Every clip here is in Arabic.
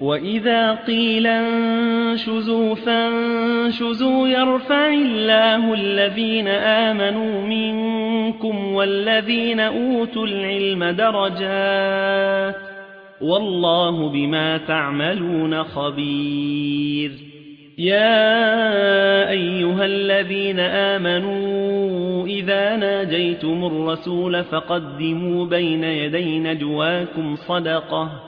وإذا قيل انشزوا فانشزوا يرفع الله الذين آمنوا منكم والذين أوتوا العلم درجات والله بما تعملون خبير يا أيها الذين آمنوا إذا ناجيتم الرسول فقدموا بين يدي نجواكم صدقه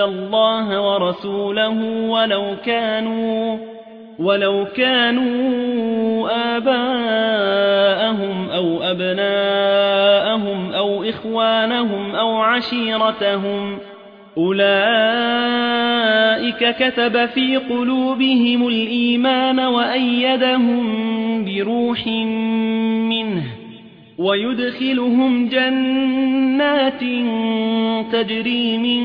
الله ورسوله ولو كانوا ولو كانوا آباءهم أو أبناءهم أو إخوانهم أو عشيرتهم أولئك كتب في قلوبهم الإيمان وأيدهم بروح منه ويدخلهم جنات تجري من